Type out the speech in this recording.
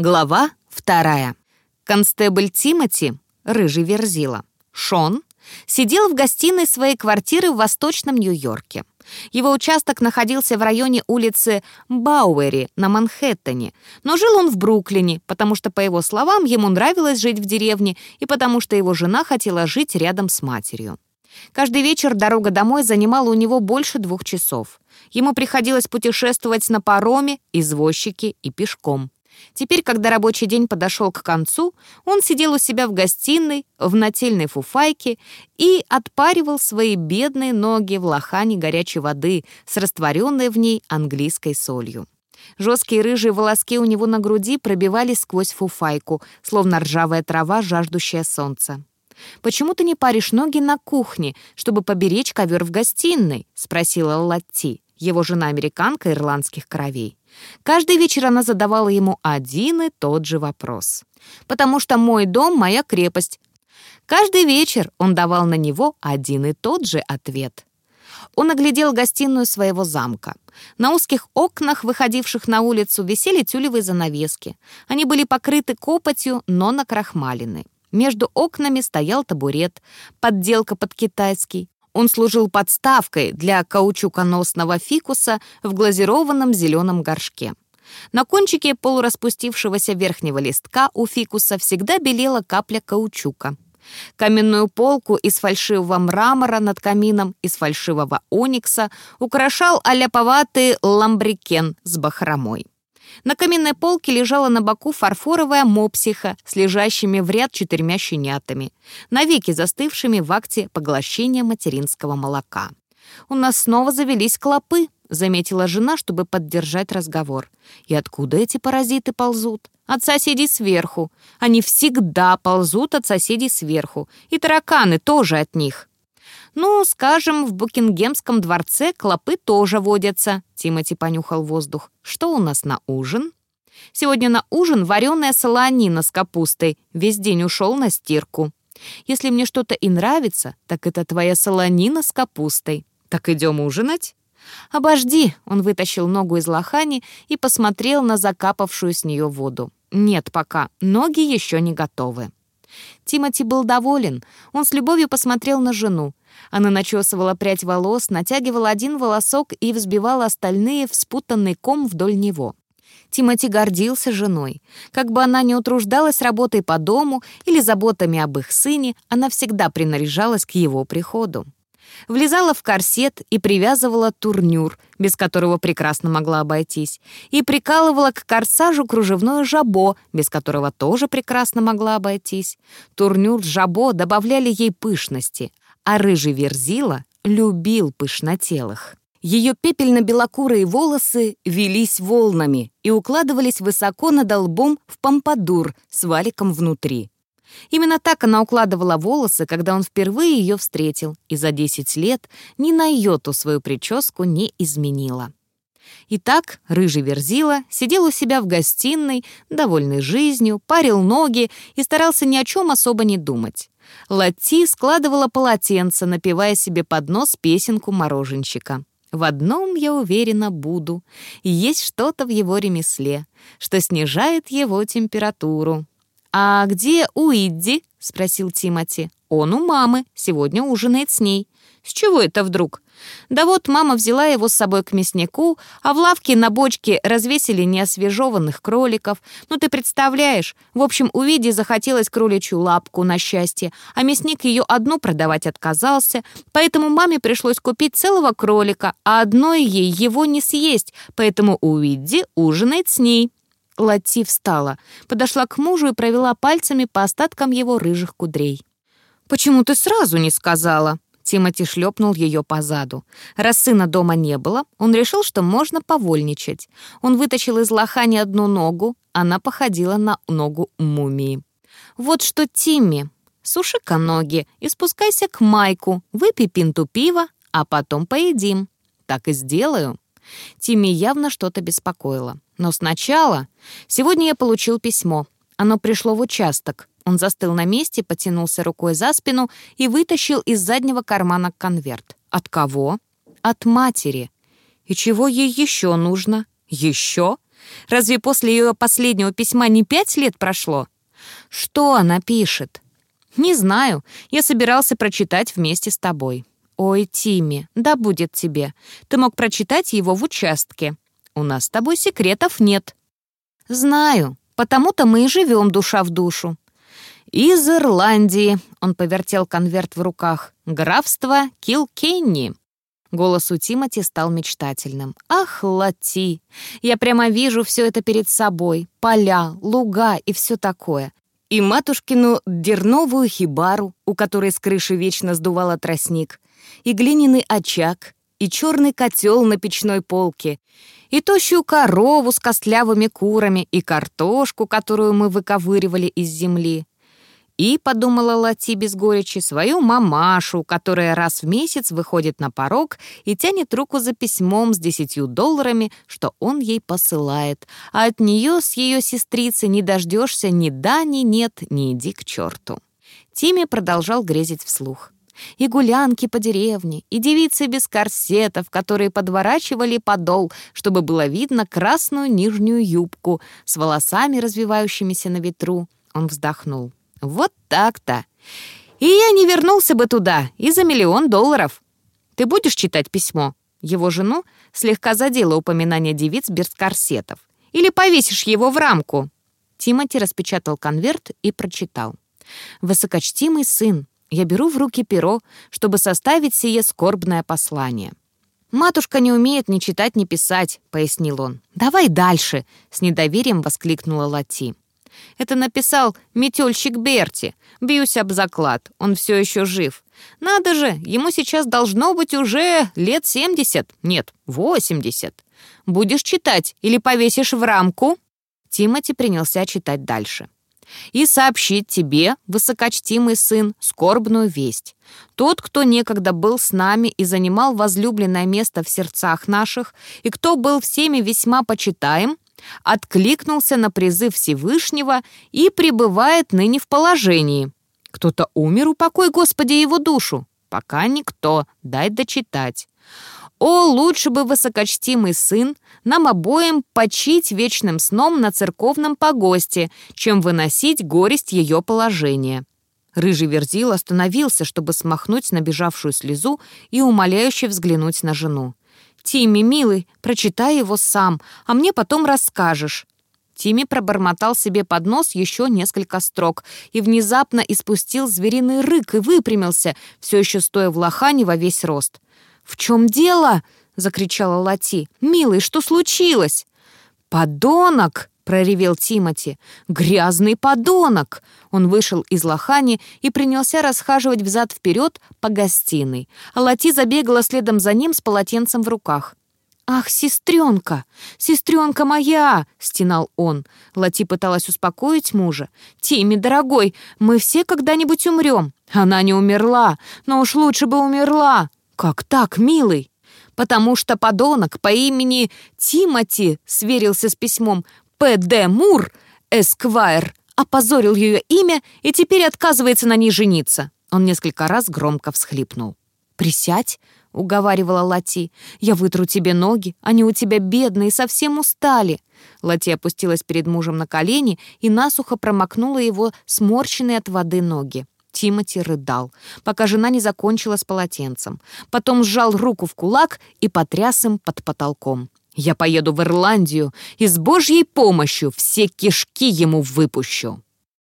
Глава вторая. Констебль Тимоти, рыжий верзила, Шон, сидел в гостиной своей квартиры в Восточном Нью-Йорке. Его участок находился в районе улицы Бауэри на Манхэттене, но жил он в Бруклине, потому что, по его словам, ему нравилось жить в деревне и потому что его жена хотела жить рядом с матерью. Каждый вечер дорога домой занимала у него больше двух часов. Ему приходилось путешествовать на пароме, извозчике и пешком. Теперь, когда рабочий день подошел к концу, он сидел у себя в гостиной, в нательной фуфайке и отпаривал свои бедные ноги в лохане горячей воды с растворенной в ней английской солью. Жесткие рыжие волоски у него на груди пробивались сквозь фуфайку, словно ржавая трава, жаждущая солнца. «Почему ты не паришь ноги на кухне, чтобы поберечь ковер в гостиной?» — спросила Латти, его жена-американка ирландских кровей. Каждый вечер она задавала ему один и тот же вопрос. «Потому что мой дом — моя крепость». Каждый вечер он давал на него один и тот же ответ. Он оглядел гостиную своего замка. На узких окнах, выходивших на улицу, висели тюлевые занавески. Они были покрыты копотью, но накрахмалены. Между окнами стоял табурет, подделка под китайский. Он служил подставкой для каучуконосного фикуса в глазированном зеленом горшке. На кончике полураспустившегося верхнего листка у фикуса всегда белела капля каучука. Каменную полку из фальшивого мрамора над камином из фальшивого оникса украшал аляповатый ламбрикен с бахромой. На каменной полке лежала на боку фарфоровая мопсиха с лежащими в ряд четырьмя щенятами, навеки застывшими в акте поглощения материнского молока. «У нас снова завелись клопы», — заметила жена, чтобы поддержать разговор. «И откуда эти паразиты ползут?» «От соседей сверху. Они всегда ползут от соседей сверху. И тараканы тоже от них». «Ну, скажем, в Букингемском дворце клопы тоже водятся», — Тимати понюхал воздух. «Что у нас на ужин?» «Сегодня на ужин вареная солонина с капустой. Весь день ушел на стирку. Если мне что-то и нравится, так это твоя солонина с капустой. Так идем ужинать?» «Обожди!» — он вытащил ногу из лохани и посмотрел на закапавшую с нее воду. «Нет пока, ноги еще не готовы». Тимати был доволен. Он с любовью посмотрел на жену. Она начесывала прядь волос, натягивала один волосок и взбивала остальные в спутанный ком вдоль него. Тимати гордился женой. Как бы она ни утруждалась работой по дому или заботами об их сыне, она всегда принаряжалась к его приходу. Влезала в корсет и привязывала турнюр, без которого прекрасно могла обойтись, и прикалывала к корсажу кружевное жабо, без которого тоже прекрасно могла обойтись. Турнюр с жабо добавляли ей пышности, а рыжий верзила любил пышнотелых. Ее пепельно-белокурые волосы велись волнами и укладывались высоко над лбом в помпадур с валиком внутри. Именно так она укладывала волосы, когда он впервые ее встретил, и за 10 лет ни на йоту свою прическу не изменила. Итак, рыжий верзила сидел у себя в гостиной, довольный жизнью, парил ноги и старался ни о чем особо не думать. Лати складывала полотенце, напевая себе под нос песенку мороженщика. В одном я уверена буду. Есть что-то в его ремесле, что снижает его температуру. «А где Уидди?» — спросил Тимати. «Он у мамы. Сегодня ужинает с ней». «С чего это вдруг?» Да вот мама взяла его с собой к мяснику, а в лавке на бочке развесили неосвежеванных кроликов. Ну ты представляешь, в общем, у Види захотелось кроличью лапку на счастье, а мясник ее одну продавать отказался, поэтому маме пришлось купить целого кролика, а одной ей его не съесть, поэтому у Види ужинает с ней. Лати встала, подошла к мужу и провела пальцами по остаткам его рыжих кудрей. «Почему ты сразу не сказала?» Тимати шлепнул ее по заду. Раз сына дома не было, он решил, что можно повольничать. Он вытащил из лохани одну ногу, она походила на ногу мумии. «Вот что, Тимми, суши-ка ноги и спускайся к Майку, выпей пинту пива, а потом поедим». «Так и сделаю». Тимми явно что-то беспокоило. «Но сначала... Сегодня я получил письмо. Оно пришло в участок. Он застыл на месте, потянулся рукой за спину и вытащил из заднего кармана конверт. От кого? От матери. И чего ей еще нужно? Еще? Разве после ее последнего письма не пять лет прошло? Что она пишет? Не знаю. Я собирался прочитать вместе с тобой. Ой, Тимми, да будет тебе. Ты мог прочитать его в участке. У нас с тобой секретов нет. Знаю, потому-то мы и живем душа в душу. «Из Ирландии», — он повертел конверт в руках, — «графство Килкенни». Голос у Тимати стал мечтательным. «Ах, Лати! Я прямо вижу все это перед собой. Поля, луга и все такое. И матушкину дерновую хибару, у которой с крыши вечно сдувала тростник, и глиняный очаг, и черный котел на печной полке, и тощую корову с костлявыми курами, и картошку, которую мы выковыривали из земли, и, подумала Лати без горечи, свою мамашу, которая раз в месяц выходит на порог и тянет руку за письмом с десятью долларами, что он ей посылает, а от нее с ее сестрицей не дождешься ни да, ни нет, ни иди к черту. Тимми продолжал грезить вслух. И гулянки по деревне, и девицы без корсетов, которые подворачивали подол, чтобы было видно красную нижнюю юбку с волосами, развивающимися на ветру. Он вздохнул. Вот так-то. И я не вернулся бы туда и за миллион долларов. Ты будешь читать письмо? Его жену слегка задело упоминание девиц без корсетов. Или повесишь его в рамку?» Тимати распечатал конверт и прочитал. «Высокочтимый сын, я беру в руки перо, чтобы составить сие скорбное послание». «Матушка не умеет ни читать, ни писать», — пояснил он. «Давай дальше», — с недоверием воскликнула Лати. Это написал метельщик Берти. Бьюсь об заклад, он все еще жив. Надо же, ему сейчас должно быть уже лет семьдесят, нет, восемьдесят. Будешь читать или повесишь в рамку?» Тимати принялся читать дальше. «И сообщить тебе, высокочтимый сын, скорбную весть. Тот, кто некогда был с нами и занимал возлюбленное место в сердцах наших, и кто был всеми весьма почитаем, откликнулся на призыв Всевышнего и пребывает ныне в положении. Кто-то умер, упокой, Господи, его душу. Пока никто, дай дочитать. О, лучше бы высокочтимый сын нам обоим почить вечным сном на церковном погосте, чем выносить горесть ее положения. Рыжий верзил остановился, чтобы смахнуть набежавшую слезу и умоляюще взглянуть на жену. «Тимми, милый, прочитай его сам, а мне потом расскажешь». Тимми пробормотал себе под нос еще несколько строк и внезапно испустил звериный рык и выпрямился, все еще стоя в лохане во весь рост. «В чем дело?» — закричала Лати. «Милый, что случилось?» «Подонок!» Проревел Тимати. «Грязный подонок!» Он вышел из лохани и принялся расхаживать взад-вперед по гостиной. Лати забегала следом за ним с полотенцем в руках. «Ах, сестренка! Сестренка моя!» — стенал он. Лати пыталась успокоить мужа. «Тимми, дорогой, мы все когда-нибудь умрем. Она не умерла, но уж лучше бы умерла. Как так, милый?» потому что подонок по имени Тимати сверился с письмом, П.Д. Мур, Эсквайр, опозорил ее имя и теперь отказывается на ней жениться. Он несколько раз громко всхлипнул. «Присядь», — уговаривала Лати. «Я вытру тебе ноги, они у тебя бедные, совсем устали». Лати опустилась перед мужем на колени и насухо промокнула его сморщенные от воды ноги. Тимати рыдал, пока жена не закончила с полотенцем. Потом сжал руку в кулак и потряс им под потолком. Я поеду в Ирландию и с Божьей помощью все кишки ему выпущу.